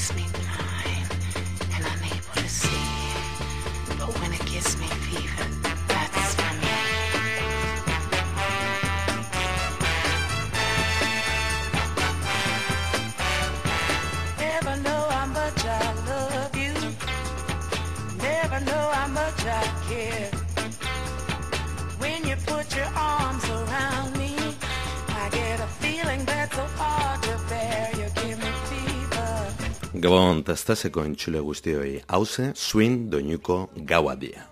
makes me Gabon, taztazeko entxule guztioi, hauze, swing doinuko gaua dia.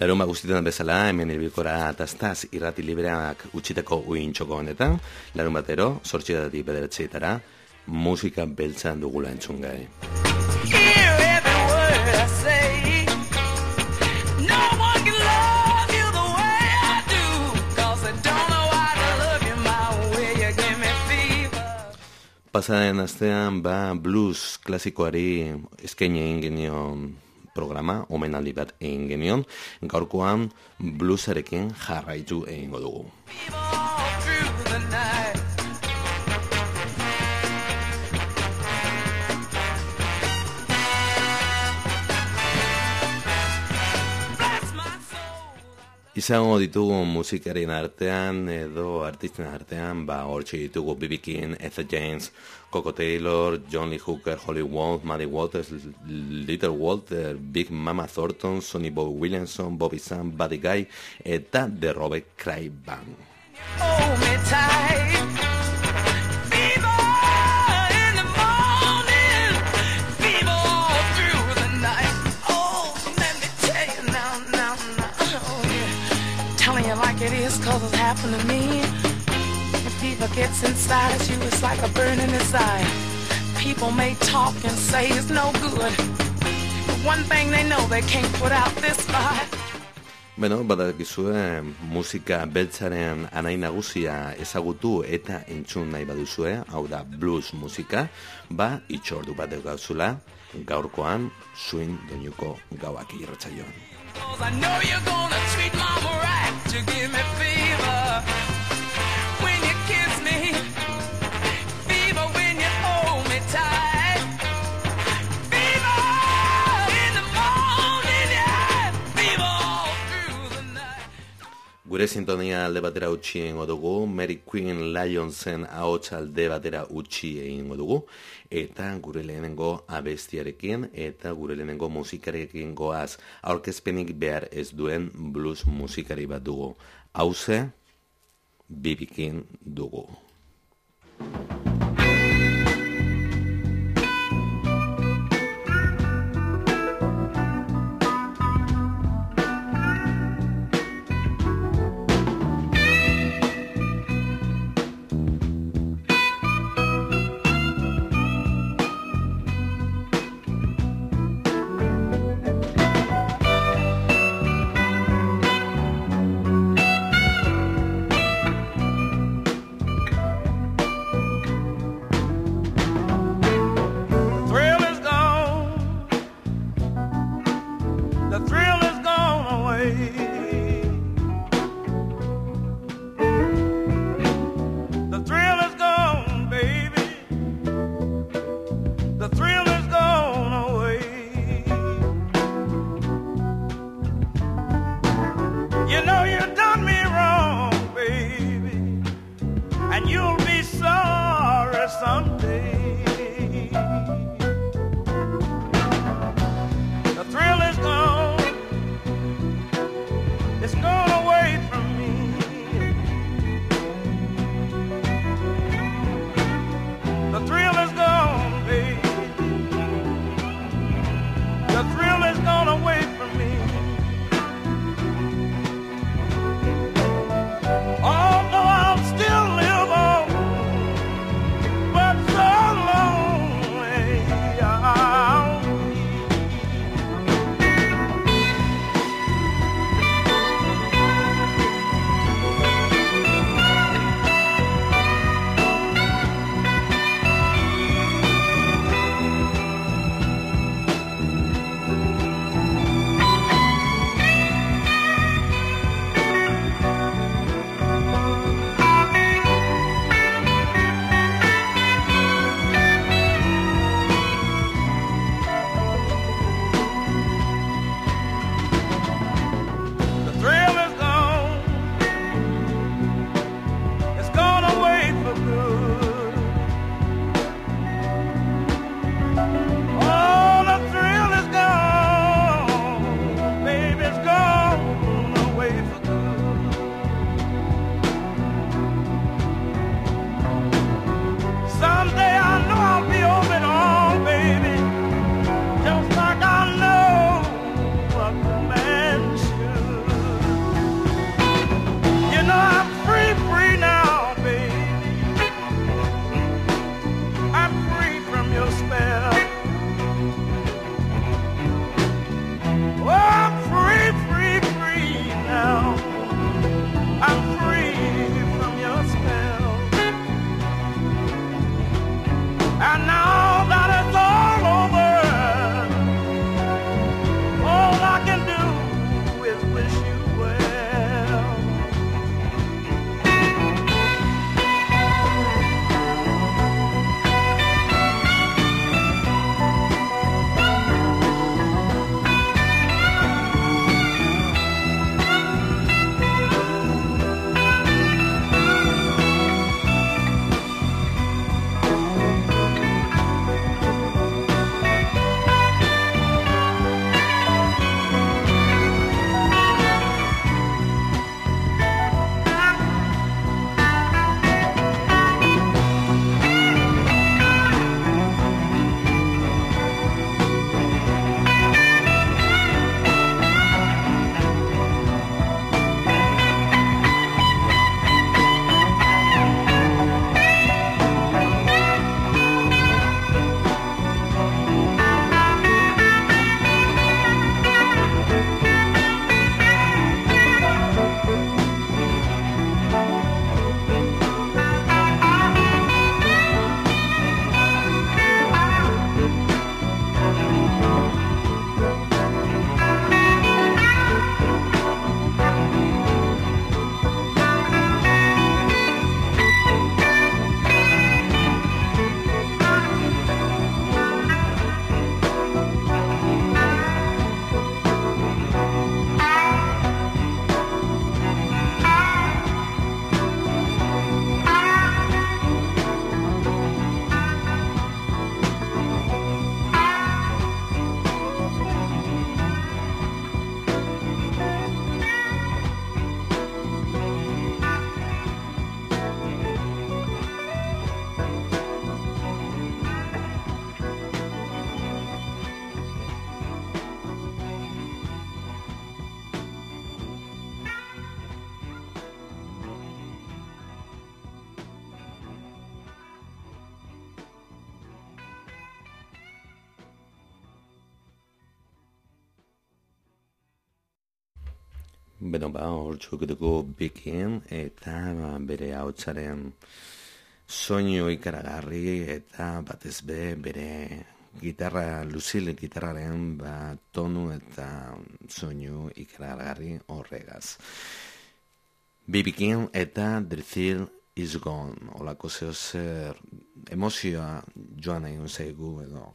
Larun guztietan bezala, hemen ilbikora taztaz irrati libreak utxiteko uintxoko honetan, larun batero, sortxetatik bederatzeetara, musika beltzan dugula entzun gai. Hear every word I say. Pasaren astean, ba, blues klasikoari eskaini egin genion programa, omenaldi bat egin genion, gaurkoan bluesarekin jarraitu egingo dugu. Fever Izango ditugu musikarien artean edo artisten artean, ba hortxe ditugu B.B. King, Etha James, Coco Taylor, John Lee Hooker, Holly Wolf, Maddie Waters, Little Walter, Big Mama Thornton, Sonny Boy Williamson, Bobby Sam, Buddy Guy eta The Robert Cray Band. Hold happened to me. If fever gets inside you, it's like a burning inside. People may talk and say it's no good. But one thing they know, they can't put out this fight. Beno, badakizue musika beltzaren anai nagusia ezagutu eta entzun nahi baduzue, hau da blues musika, ba itxordu bat gauzula, gaurkoan swing doinuko gauak irratzaioan. Cause I know you're gonna treat mama right. You give me Gure sintonia alde batera utxi egingo dugu, Mary Queen Lionsen ahots alde batera utxi egingo dugu, eta gure lehenengo abestiarekin eta gure lehenengo musikarekin goaz aurkezpenik behar ez duen blues musikari bat dugu. Hauze, bibikin dugu. Beno, ba, hor dugu bikien, eta ba, bere hautsaren soinu ikaragarri, eta batez be, bere gitarra, Lucille gitarraren, ba, tonu eta soinu ikaragarri horregaz. Bibikien eta Thrill is Gone, olako zeo zer emozioa joan egin zaigu, edo.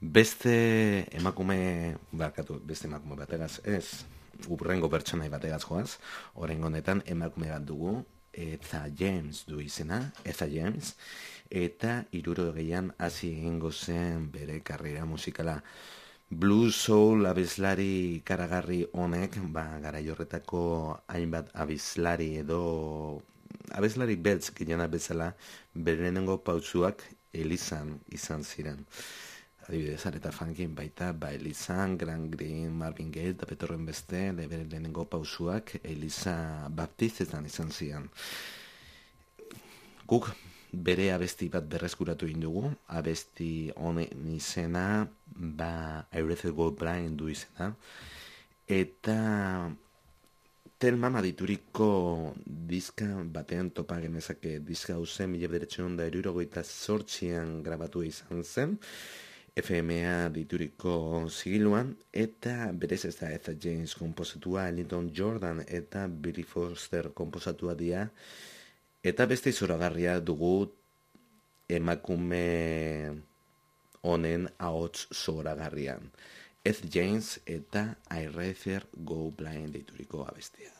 Beste emakume, barkatu, beste emakume bategaz, ez, urrengo pertsonai bategaz joaz, orengo honetan emakume bat dugu, eta James du izena, eta James, eta iruro gehian hasi egingo zen bere karrera musikala. Blue Soul abeslari karagarri honek, ba, gara jorretako hainbat abeslari edo abeslari beltz ginen bezala berenengo pautzuak elizan izan ziren adibidez, areta funkin baita, ba, Elizan, Grand Green, Marvin Gaye, eta petorren beste, lebe lehenengo pausuak, Eliza Baptistetan izan zian. Guk bere abesti bat berreskuratu indugu, abesti honen izena, ba, Eurethel Gold Blind du izena, eta Telman adituriko diska batean topa genezake diska hauzen mila bederetxean da erurogoita sortxian grabatu izan zen, FMA dituriko zigiluan, eta berez ez da Etha James komposatua, Linton Jordan eta Billy Foster komposatua dira, eta beste izoragarria dugu emakume honen ahots zoragarrian. Ez James eta I Rather Go Blind dituriko abestia.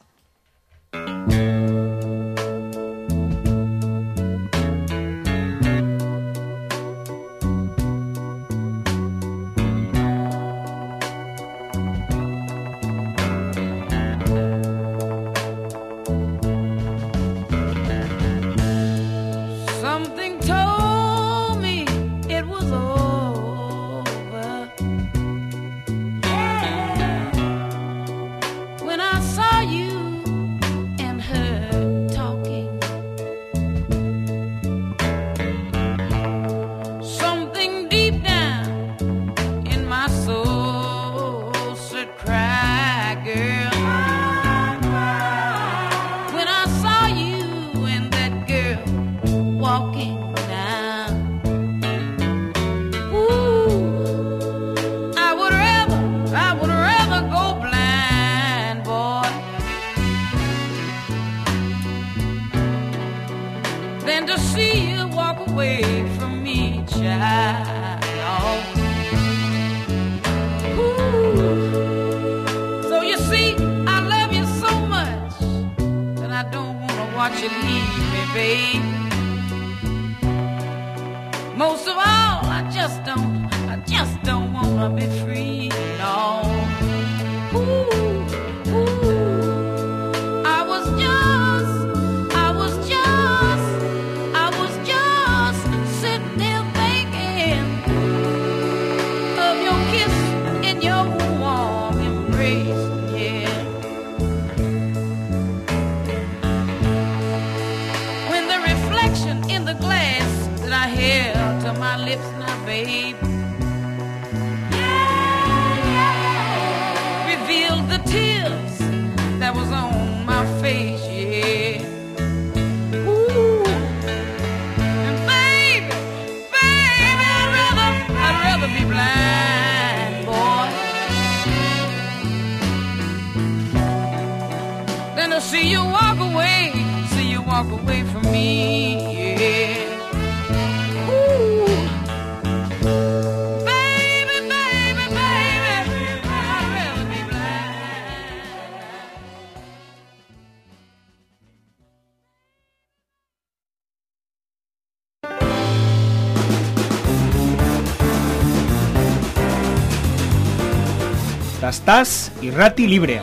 Tastaz irrati librea.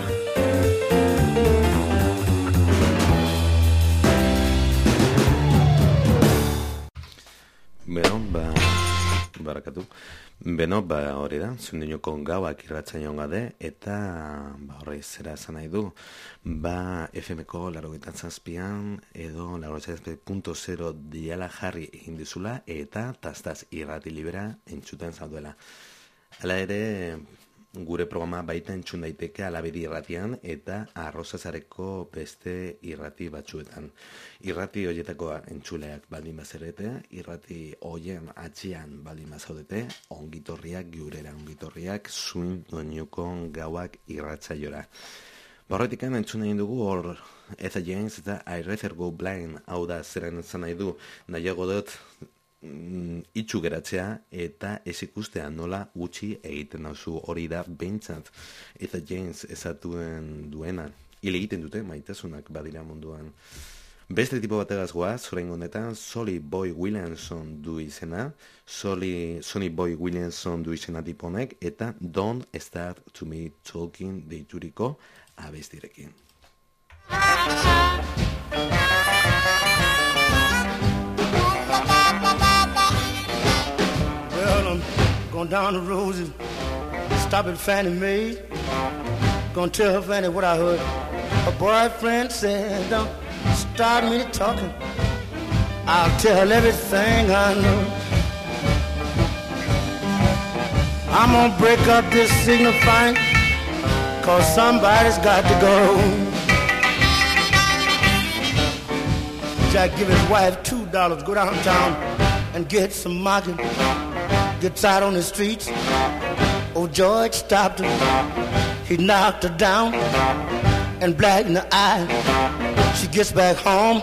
Beno, ba, barakatu. Beno, ba, hori da, zundinoko gauak irratzen joan gade, eta, ba, horre, zera esan nahi du, ba, FMko larogetan zazpian, edo larogetan diala jarri egin dizula, eta tastaz irrati libera entzuten zauduela. Hala ere, gure programa baita entzun daiteke alabedi irratian eta arrozazareko beste irrati batzuetan. Irrati horietako entzuleak baldin bazerete, irrati hoien atxian baldin bazaudete, ongitorriak, giurera ongitorriak, zuin doinukon gauak irratzaiora. Borretik entzun egin dugu hor Eta James eta I Rather Go Blind hau da zeren zan nahi du nahiago dut itxu geratzea eta ez ikustea nola gutxi egiten dauzu hori da behintzat eta James ezatuen duena. Hile egiten dute maitasunak badira munduan. Beste tipo bategaz goaz, zorein honetan, Soli Boy Williamson du izena, Soli, Sony Boy Williamson du izena tiponek, eta Don't Start to Me Talking deituriko abestirekin. Going down the road and stop at Fannie Mae. Gonna tell her Fannie what I heard. Her boyfriend said, don't start me talking. I'll tell her everything I know. I'm gonna break up this signifying, cause somebody's got to go. Jack give his wife two dollars, go downtown and get some market. Gets out on the streets. Oh, George stopped her. He knocked her down and black in the eye. She gets back home,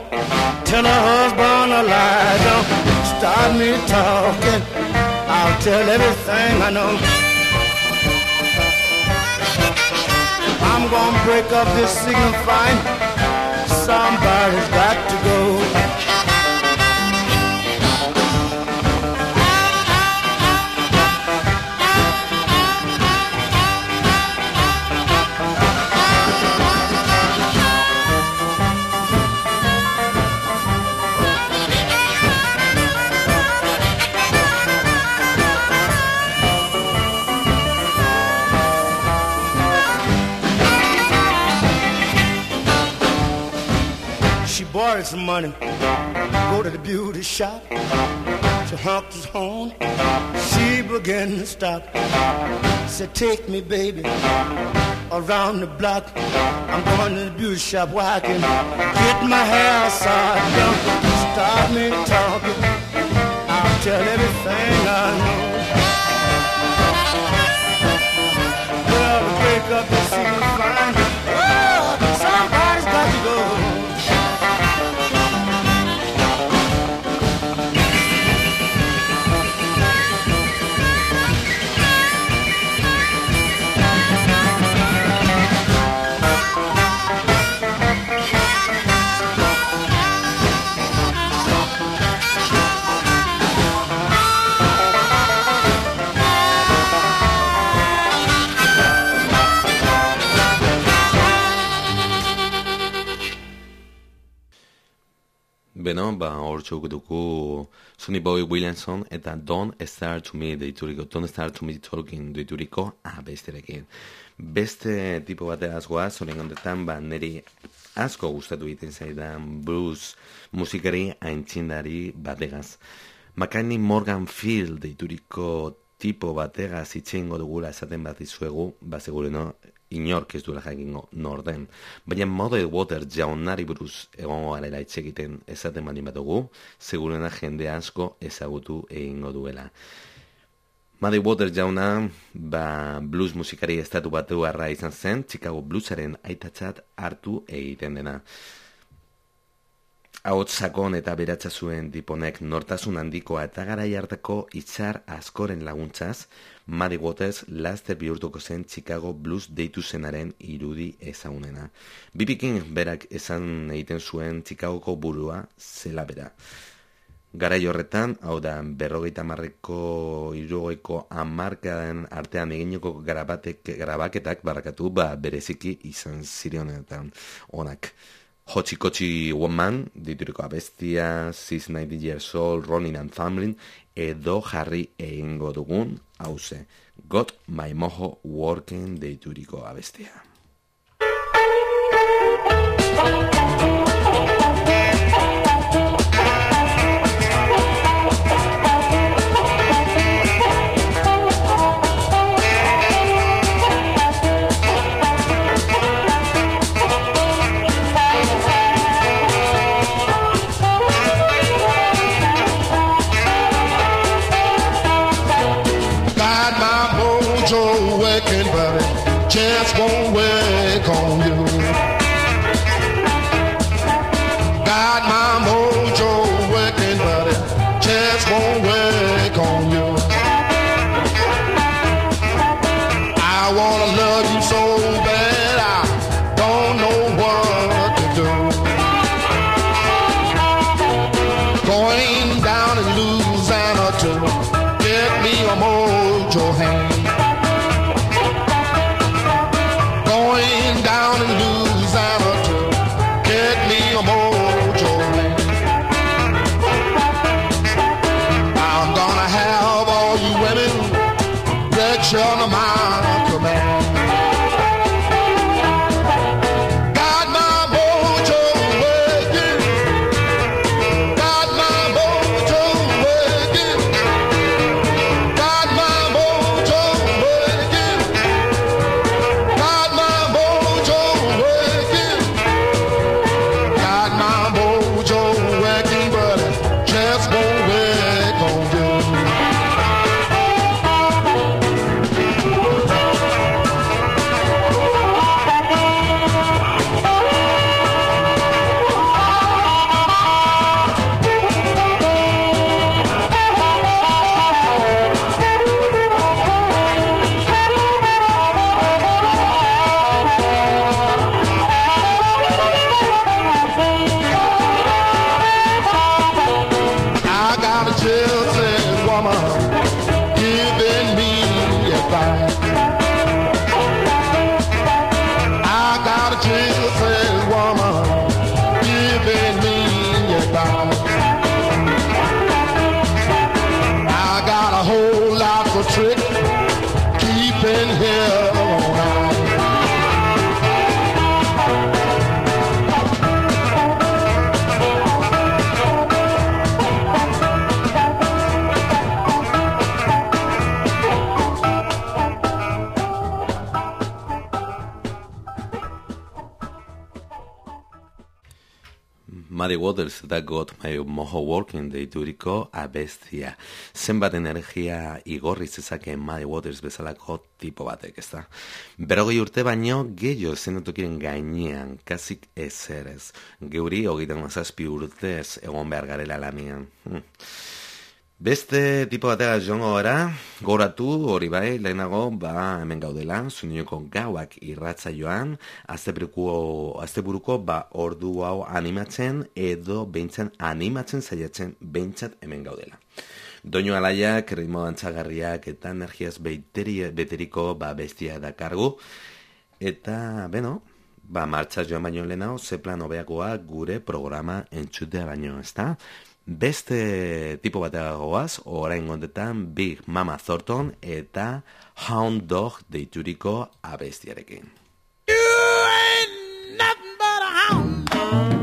tell her husband a lie. Don't stop me talking. I'll tell everything I know. I'm gonna break up this signifying somebody's got to go. Borrowed some money, go to the beauty shop. She honked his horn, she began to stop. Said, take me, baby, around the block. I'm going to the beauty shop where I can get my hair side. Don't stop me talking, I'll tell everything I know. Well, break up the secret Beno, ba, hor duku Sonny Boy Williamson eta Don't Start to Me deituriko, Don't Start to Me Talking deituriko abesterekin. Beste tipo bateaz goaz, zoren gondetan, ba, niri asko gustatu egiten zaidan blues musikari aintzindari bategaz. Makaini Morgan Field deituriko tipo bategaz itxeingo dugula esaten bat izuegu, ba, segure no, inork ez duela jakingo norden. Baina Mother Water jaunari buruz egongo garela egiten ezaten baldin bat dugu, segurena jende asko ezagutu egingo duela. Muddy Water jauna, ba, blues musikari estatu batu arra izan zen, Chicago Bluesaren aitatzat hartu egiten dena. Ahots sakon eta beratza zuen diponek nortasun handikoa eta garai hartako itzar askoren laguntzaz, Muddy Waters laster bihurtuko zen Chicago Blues deitu zenaren irudi ezagunena. Bipikin berak esan egiten zuen Chicagoko burua zela bera. Garai horretan, hau da, berrogeita marreko irugoiko amarkaden artean eginoko garabaketak barrakatu, ba, bereziki izan zirionetan onak. Hochikochi Woman, dituriko abestia, Sis 90 Years Old, Ronin and Family, edo jarri egingo dugun, hause, Got My Mojo Working dituriko abestia. Waters eta Got My Moho Working deituriko abestia. Zenbat energia igorri zezake Muddy Waters bezalako tipo batek, ez da? Berogei urte baino gehiago zenatukiren gainean, kasik ezer ez. Geuri hogeita mazazpi urtez egon behar garela lanian. Hm. Beste tipo batera joango gara, goratu hori bai, lehenago, ba, hemen gaudela, zunioko gauak irratza joan, asteburuko, asteburuko, ba, ordu hau animatzen, edo behintzen animatzen zaiatzen, behintzat hemen gaudela. Doinu alaiak, ritmo dantzagarriak eta energiaz beiteri, beteriko ba, bestia dakargu, eta, beno, ba, martxa joan baino lehenago, ze plan hobeagoa gure programa entzutea baino, ezta? Beste tipo batea goaz, orain gondetan Big Mama Thornton eta Hound Dog deituriko abestiarekin. You ain't nothing but a hound dog.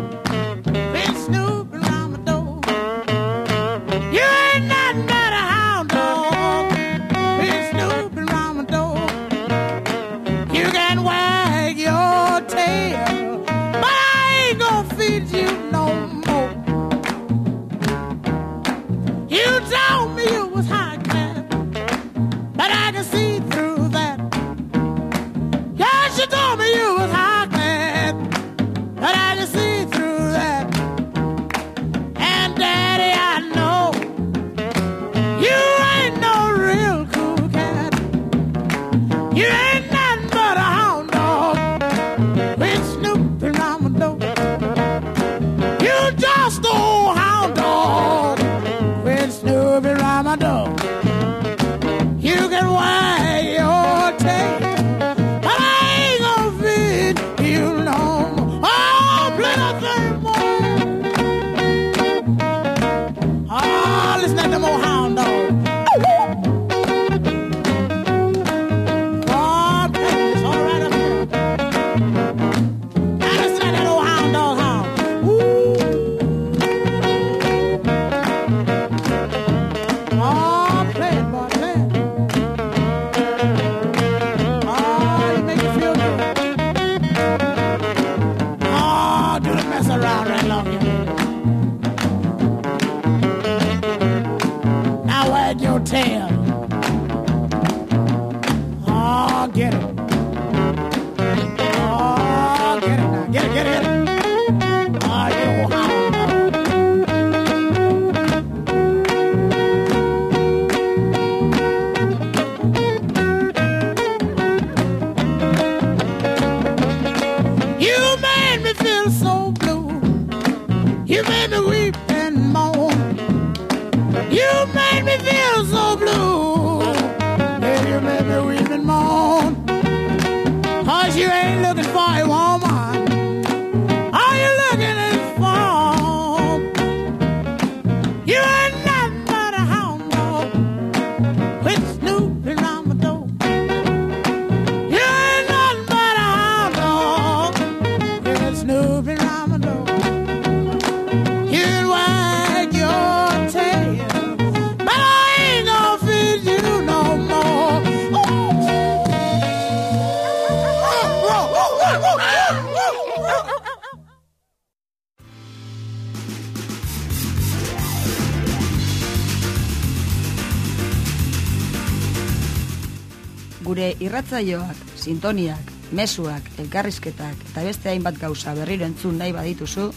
Irratzaioak, sintoniak, mezuak, elkarrizketak eta beste hainbat gauza berriro entzun nahi badituzu,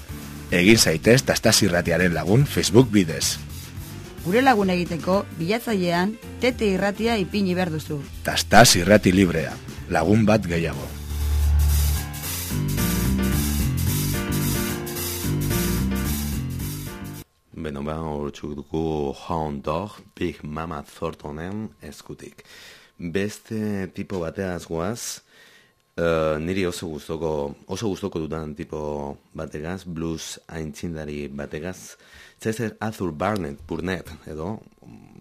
Egin zaitez Tastas irratiaren lagun Facebook bidez. gure lagun egiteko bilatzailean tete irratia ipini behar duzu. Tastas irrati librea, lagun bat gehiago. Beno ba, hortxuk dugu Hound Dog, Big Mama Thorntonen eskutik. Beste tipo bateaz guaz, eh, niri oso gustoko, oso gustoko dudan tipo bategaz, blues aintzindari bategaz, Cesar Arthur Barnett, Burnett, edo,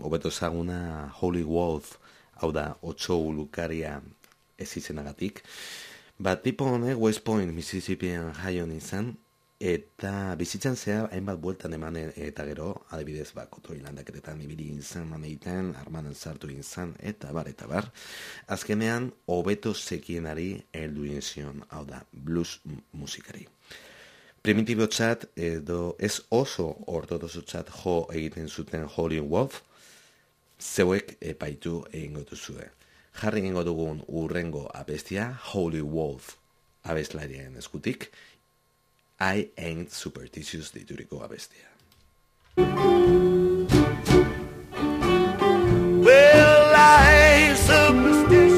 hobeto ezaguna Holy Wolf, hau da, otso ulukaria ez izenagatik. Ba, tipo honek West Point, Mississippian jaion izan, eta bizitzan zehar hainbat bueltan eman e- eta gero, adibidez, ba, kotoi landaketetan ibili izan, man egiten, armanen sartu izan, eta bar, eta bar. Azkenean, hobeto zekienari heldu egin zion, hau da, blues musikari. Primitibo txat edo ez oso ortodoxo txat jo egiten zuten Holy Wolf, zeuek epaitu egingo duzue. Jarri egingo dugun urrengo abestia, Holy Wolf abeslarien eskutik, I ain't superstitious dituriko abestia. Well, I ain't superstitious.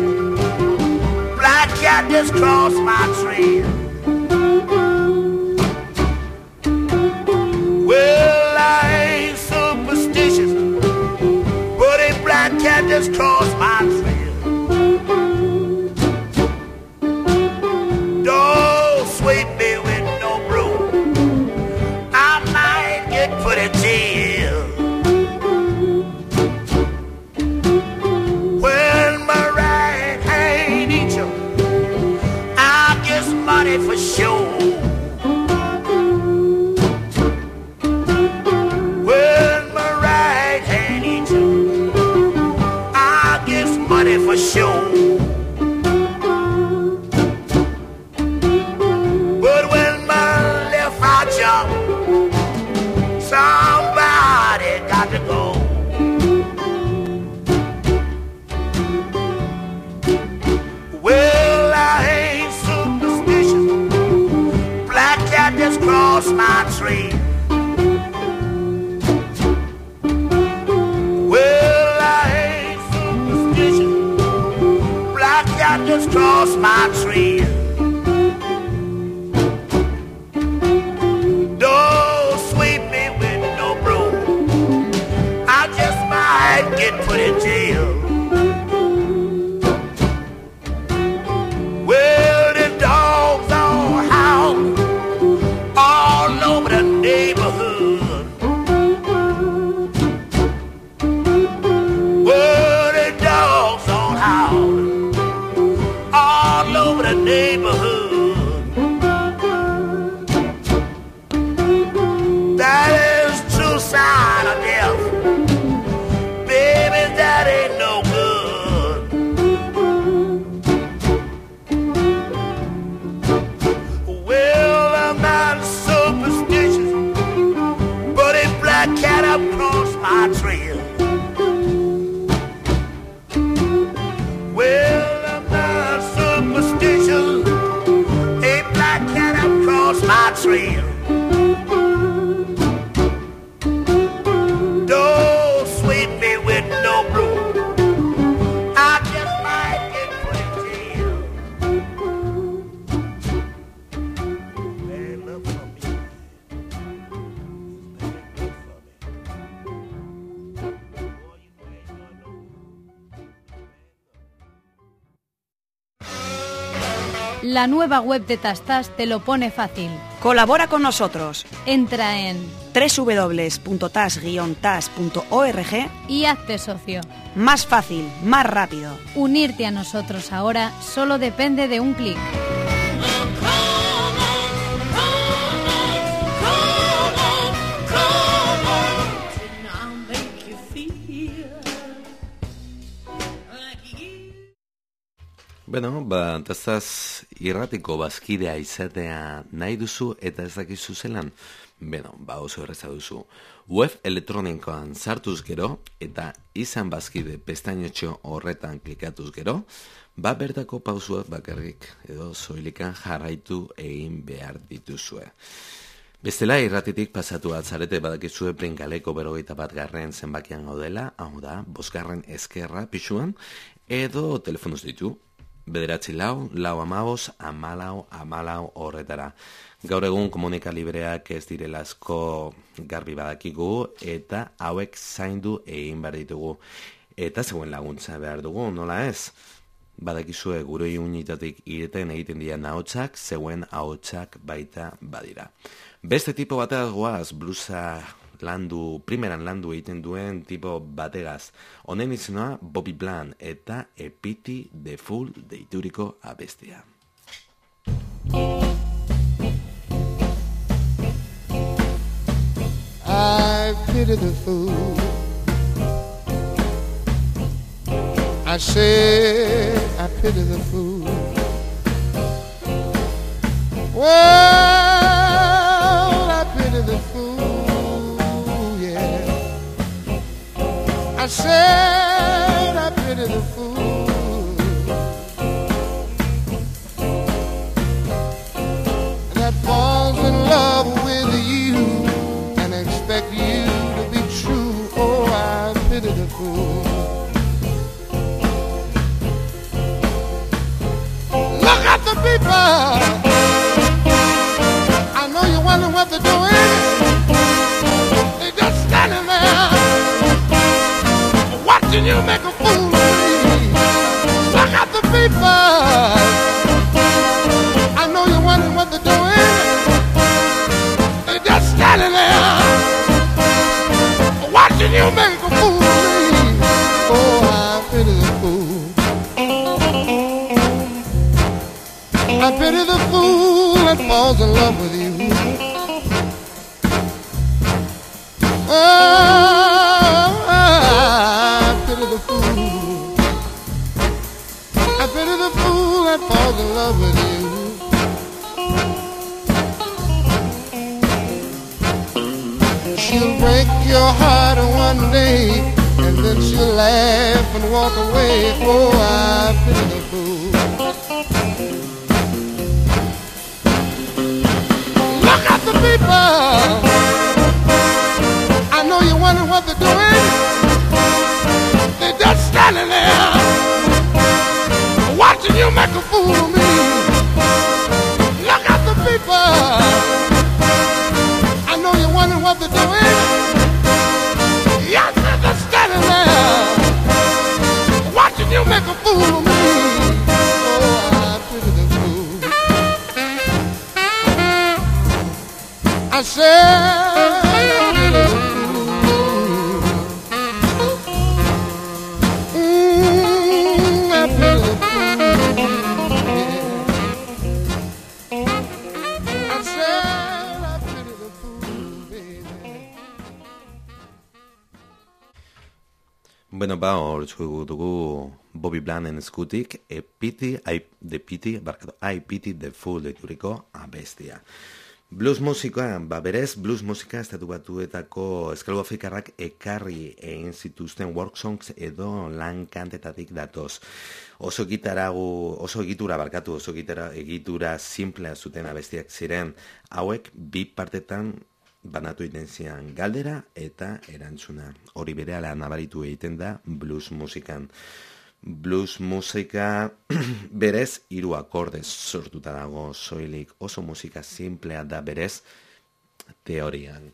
Black cat just crossed my trail. Well, I ain't superstitious, but a black cat just crossed La nueva web de Tastas te lo pone fácil. Colabora con nosotros. Entra en www.tas-tas.org y hazte socio. Más fácil, más rápido. Unirte a nosotros ahora solo depende de un clic. Beno, ba, tazaz irratiko bazkidea izatea nahi duzu eta ez dakizu zelan. Beno, ba oso erreza duzu. Web elektronikoan sartuz gero eta izan bazkide pestainotxo horretan klikatuz gero, ba bertako pausuak bakarrik edo zoilikan jarraitu egin behar dituzue. Bestela irratitik pasatu atzarete badakizue prinkaleko berogeita bat garren zenbakian gaudela, hau da, bosgarren eskerra pixuan, edo telefonuz ditu, bederatzi lau, lau amabos, amalau, amalau horretara. Gaur egun komunika libreak ez direlazko garbi badakigu eta hauek zaindu egin behar ditugu. Eta zegoen laguntza behar dugu, nola ez? Badakizue gure unitatik ireten egiten dira nahotsak, zeuen ahotsak baita badira. Beste tipo bateaz goaz, blusa landu, primeran landu egiten duen tipo bategaz. Honen izena Bobby Bland eta Epiti de Full deituriko abestia. I pity the fool. I said I pity the fool. Well, I said I pity the fool. That falls in love with you and expect you to be true. Oh, I pity the fool. Look at the people. People. Bueno, ba, hor dugu Bobby Blanen eskutik, e piti, I, the piti, barkatu, I piti the fool deituriko abestia. Blues musika, ba berez, blues musika estatu batuetako eskalu afrikarrak ekarri egin zituzten work songs edo lan kantetatik datoz. Oso gitaragu, oso egitura barkatu, oso gitara, egitura simplea zuten abestiak ziren, hauek bi partetan banatu egiten zian galdera eta erantzuna. Hori berehala nabaritu egiten da blues musikan. Blues musika berez hiru akordez sortuta dago soilik oso musika simplea da berez teorian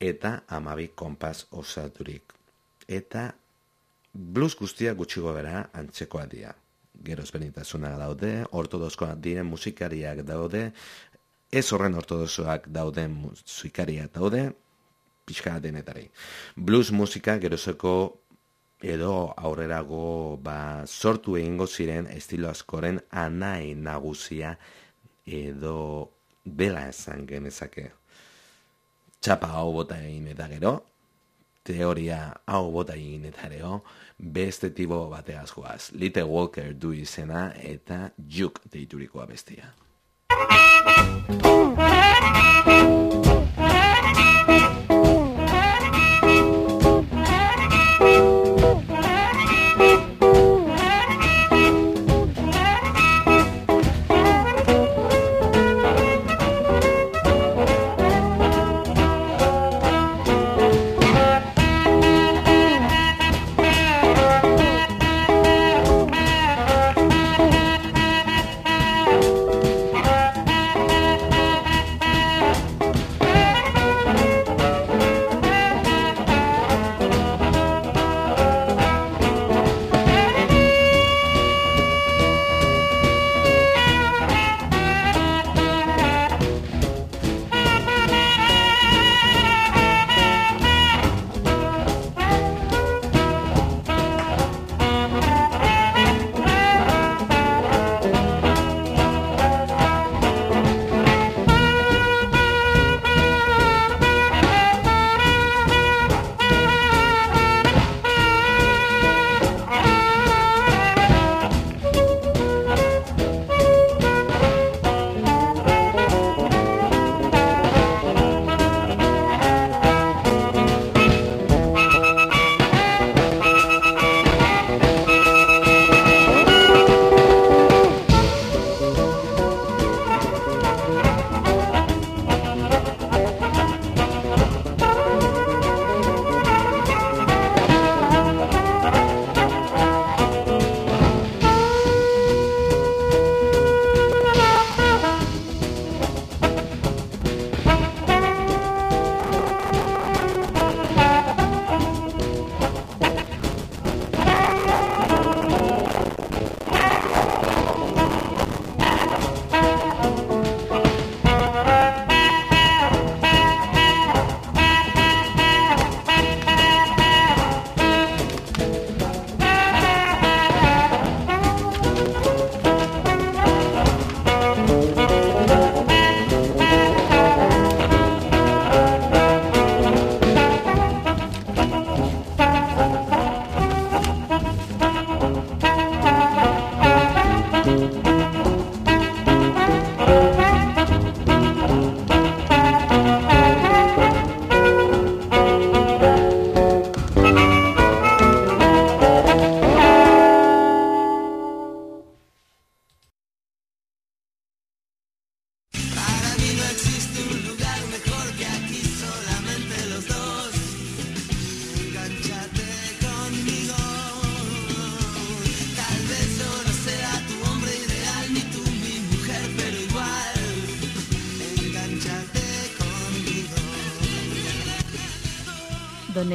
eta amabi konpas osaturik. Eta blues guztia gutxigo bera antzekoa dira. Gero ezberdintasuna daude, ortodoskoak diren musikariak daude, ez horren ortodoxoak dauden musikariak daude, pixka denetari. Blues musika gerozeko edo aurrerago ba, sortu egingo ziren estilo askoren anai nagusia edo dela esan genezake. Txapa hau bota egin eta gero, teoria hau bota egin eta gero, beste tipo bateaz goaz. Little Walker du izena eta juk deiturikoa bestia. Música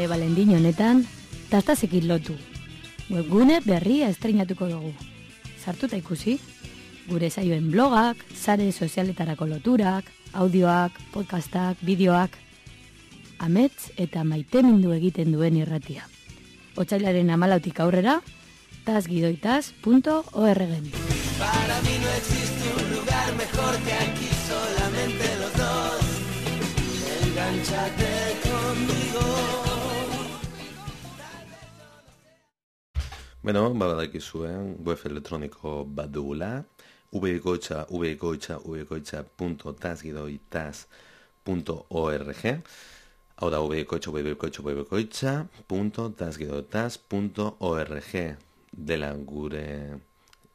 Done Valentino honetan, tastazekin lotu. Webgune berria estreinatuko dugu. Sartuta ikusi, gure saioen blogak, sare sozialetarako loturak, audioak, podcastak, bideoak, amets eta maitemindu egiten duen irratia. Otsailaren amalautik aurrera, tasgidoitaz.org. Para mí no existe un lugar mejor que aquí, solamente los dos. Engánchate conmigo. Bueno, babadakizuen web elektroniko bat dugula, vgoitza, vgoitza, vgoitza.tasgidoitaz.org Hau da, vgoitza, vgoitza, vgoitza, .tasgidoitaz.org dela gure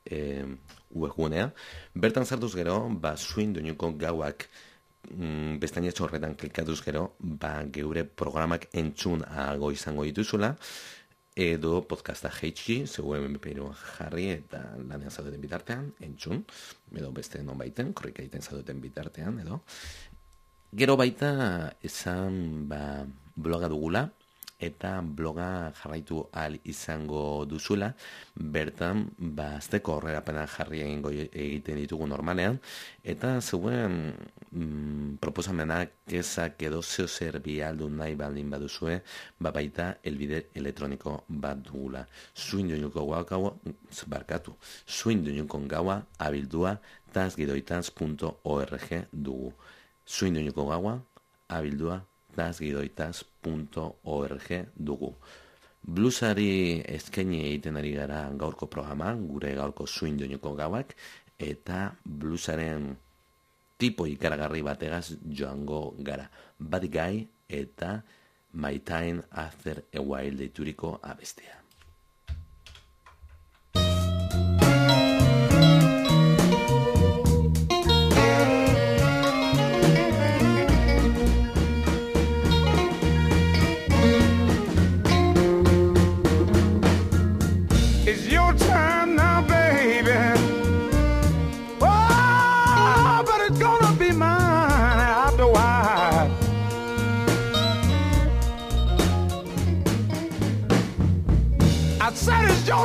e, webgunea. Bertan sartuz gero, ba, suin doinuko gauak mm, horretan klikatuz gero, ba, geure programak entzun ago izango dituzula, edo podcasta heitxi, zegoen MP2 jarri eta lanean zaudeten bitartean, entzun, edo beste non baiten, korrika egiten zaudeten bitartean, edo. Gero baita, esan ba, bloga dugula, eta bloga jarraitu al izango duzula, bertan, ba, azteko horrerapena jarri egingo egiten ditugu normalean, eta zeuen mm, proposamenak kezak edo zeo zer bialdu nahi baldin baduzue, ba baita elbide elektroniko bat dugula. Zuin duinuko gaua, barkatu, zuin duinuko gaua abildua tasgidoitaz.org dugu. Zuin duinuko gaua abildua tasgidoitaz.org dugu. Bluesari eskaini egiten ari gara gaurko programan, gure gaurko zuin doinuko gauak, eta bluesaren tipo ikaragarri bategaz joango gara. Bad Guy eta My Time After a While deituriko abestea.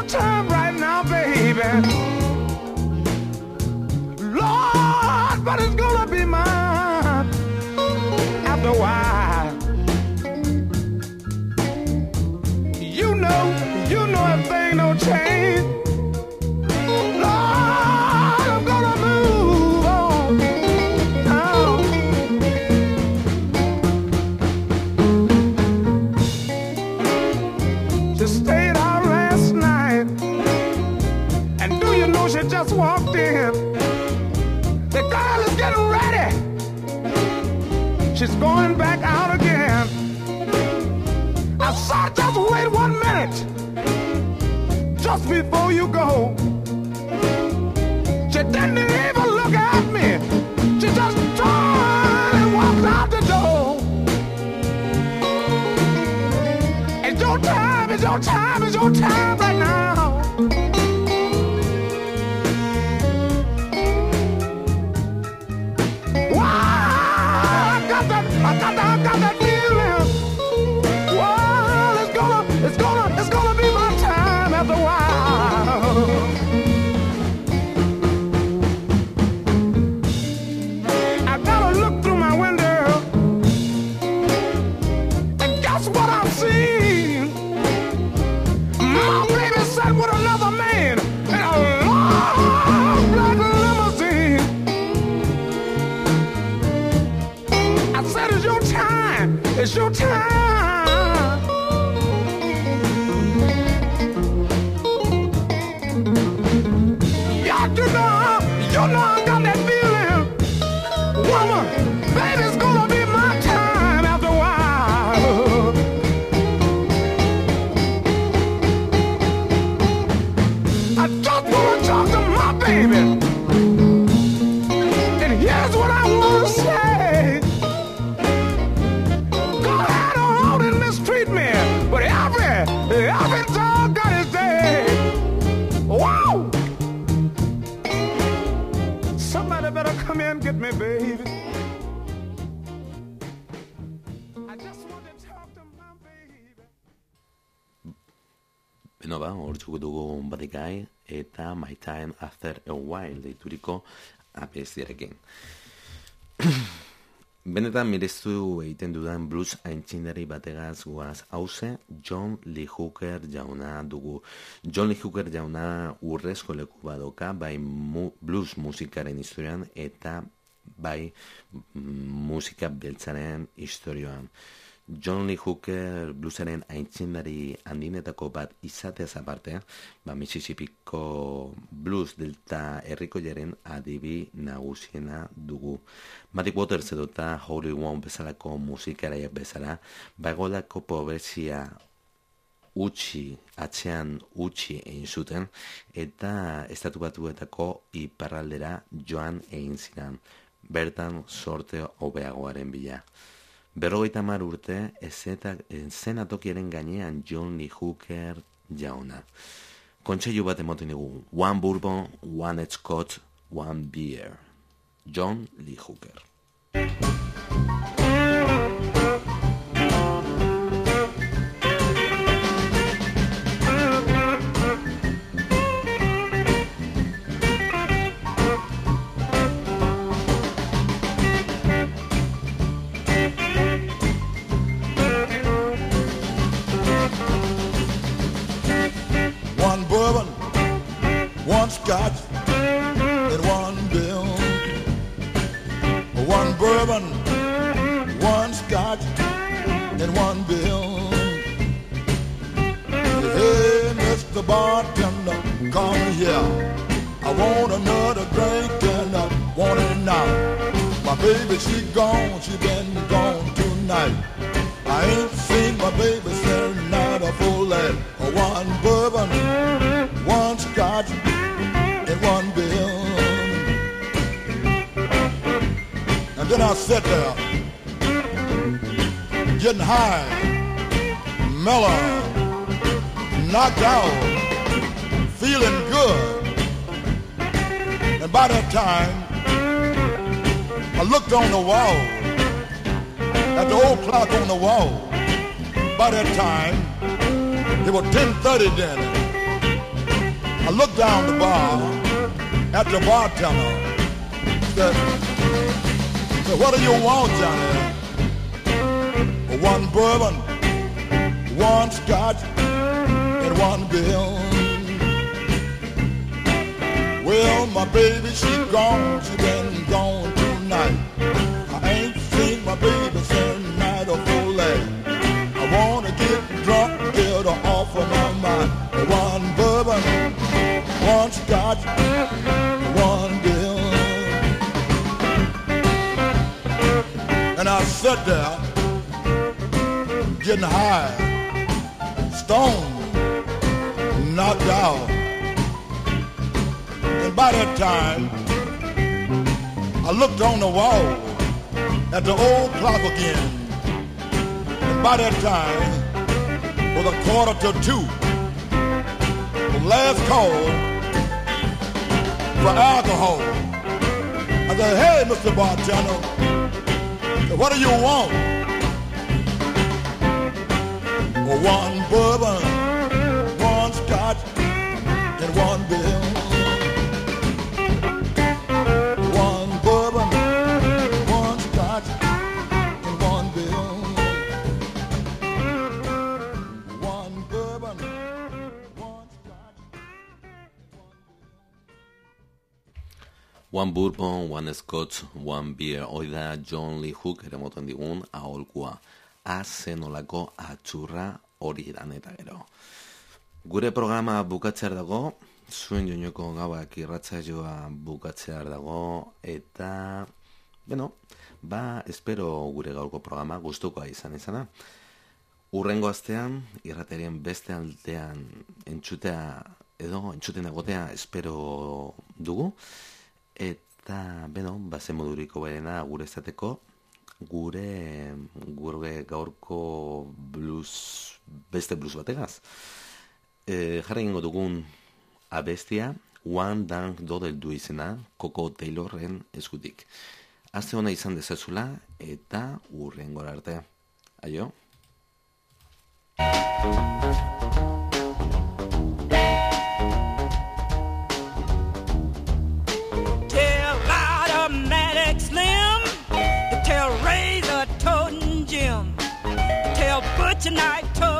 Time Going back out again. I said, just wait one minute. Just before you go. She didn't even look at me. She just turned and walked out the door. It's your time, it's your time, it's your time Beno ba, hor dugu badikai eta My Time After a While deituriko abestiarekin. Benetan mirezu egiten dudan blues aintzindari bategaz guaz hauze John Lee Hooker jauna dugu. John Lee Hooker jauna urrezko leku badoka bai mu, blues musikaren historian eta bai mm, musika beltzaren historioan. John Lee Hooker bluesaren aintzindari handinetako bat izateaz aparte, ba Mississippiko blues delta herriko jaren adibi nagusiena dugu. Matty Waters edo eta Holy One bezalako musikaraiak bezala, bagolako pobrezia utxi, atzean utxi egin zuten, eta estatu batuetako iparraldera joan egin ziren, bertan sorte hobeagoaren bila. Berrogeita mar urte, zenatokiaren gainean John Lee Hooker jauna. Kontseilu bat emoten dugu, one bourbon, one scotch, one beer. John Lee Hooker. One scotch, and one bill. One bourbon, one scotch, and one bill. Hey, Mr. Bartender, come here. I want another drink and I want it now. My baby, she gone, she been gone tonight. I ain't seen my baby since night a full lead. One bourbon, one scotch, I sat there, getting high, mellow, knocked out, feeling good. And by that time, I looked on the wall, at the old clock on the wall. By that time, it was 10.30 then. I looked down the bar at the bartender. Said, what do you want, Johnny? One bourbon, one scotch, and one bill. Well, my baby, she gone, she been gone tonight. I ain't seen my baby since night of full. I wanna get drunk, get her off of my mind. One bourbon, one scotch, And I sat there, getting high, stoned, knocked out. And by that time, I looked on the wall at the old clock again. And by that time, was a quarter to two. The last call for alcohol. I said, hey, Mr. Bartender, what do you want? One bourbon, uh, One Bourbon, One Scotch, One Beer, hoi da John Lee Hook ere moten digun aholkua. Azenolako atxurra hori dan eta gero. Gure programa bukatzear dago, zuen joinoko gauak irratzaioa bukatzear dago, eta, bueno, ba, espero gure gaurko programa gustukoa izan izana. Urrengo astean, irraterien beste aldean entzutea, edo entzuten egotea espero dugu, eta, beno, bazen moduriko berena gure esateko, gure, gure gaurko blues, beste blues bategaz. E, jarra egingo dugun abestia, One Dunk Dodel du izena, Coco Taylorren eskutik. Aste hona izan dezazula, eta urrengo arte. Aio? tonight.